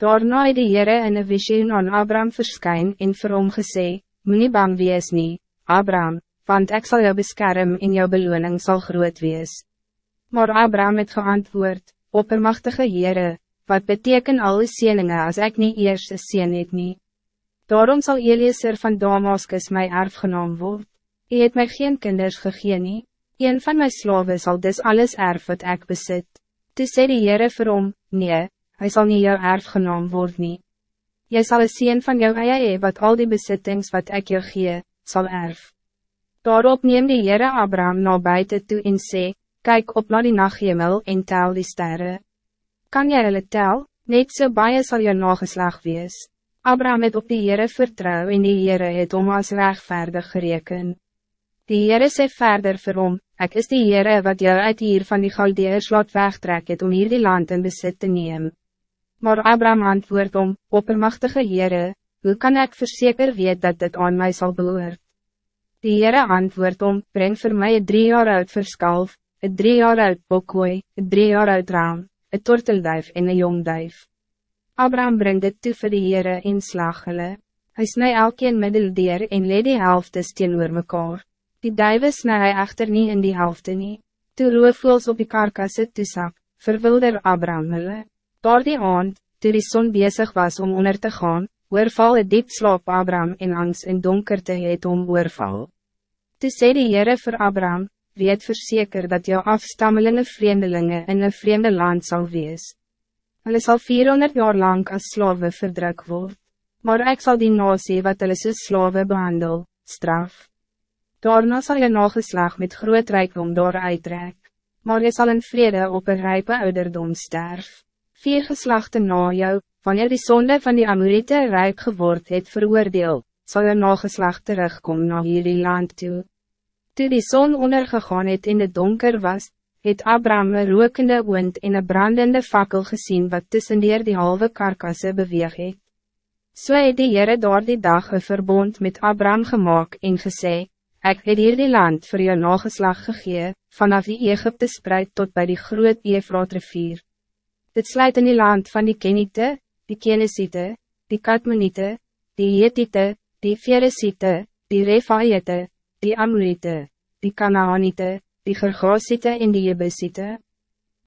Daarna het die Heere in een visioen aan Abraham verskyn en vir hom gesê, Moe nie bang wees nie, Abraham, want ik zal jou beschermen en jou beloning zal groot wees. Maar Abraham het geantwoord, oppermachtige Heere, wat beteken alle sieninge als ik niet eerst een sien het nie? Daarom zal Eliezer van Damascus my erfgenaam word. Hy het my geen kinders gegee nie, een van mijn slaven zal dus alles erf wat ik bezit. Toe sê die Heere vir hom, nee, hy sal nie jou erfgenaam word nie. Jy sal een sien van jou eie hee wat al die besittings wat ik jou gee, zal erf. Daarop neem die Heere Abraham na buiten toe en sê, Kijk op naar die nachthemel en tel die sterren. Kan jy hulle tel, net so baie sal jou nageslag wees. Abraham het op die Heere vertrouw en die Heere het om as rechtvaardig gereken. Die Heere sê verder vir hom, Ek is die Heere wat jou uit hier van die Galdeers laat wegtrek het om hier die land in besit te neem. Maar Abraham antwoord om, oppermachtige Heere, hoe kan ik verzeker weet dat dit aan mij zal behoort? Die Heere antwoord om, breng voor mij een drie jaar oud verskalf, een drie jaar oud bokkooi, een drie jaar oud raam, een tortelduif en een jongduif. Abraham brengt dit toe vir die Heere en slag hulle. Hy snij elkeen middeldeer en leed die helfte steen oor mekaar. Die duive snij hy echter nie in die helfte nie. Toe roofvoels op die karkasse toesak, verwilder Abraham hulle. Door die aand, toe die son bezig was om onder te gaan, oorval het diep slaap Abraham en angst en donkerte het om oorval. Toe sê die Heere vir Abraham, weet verzeker dat jou afstammelingen vreemdelingen in een vreemde land zal wees. Hulle sal 400 jaar lang als slaven verdruk word, maar ik zal die nasie wat hulle soos slawe behandel, straf. Daarna sal je nageslag met groot rijkdom door uitrek, maar je zal in vrede op een rijpe ouderdom sterf. Vier geslachten na jou, wanneer die zonde van die Amorite rijk geword het veroordeel, zal je nageslag terugkomen naar hierdie land toe. Toe die zon ondergegaan het in het donker was, het Abraham een rokende wind en een brandende fakkel gezien wat tussen die halve karkasse beweeg het. So het die Heere door die dag een verbond met Abraham gemaakt en gesê, Ek het hier die land voor jou nageslag gegee, vanaf die Egypte spreid tot bij die groot Eefraat rivier. Dit sluit in die land van die Kenite, die Kenesite, die Katmonite, die Hetite, die Veresite, die Refaite, die Amorite, die Kanaanite, die Gergasite en die Jebusite.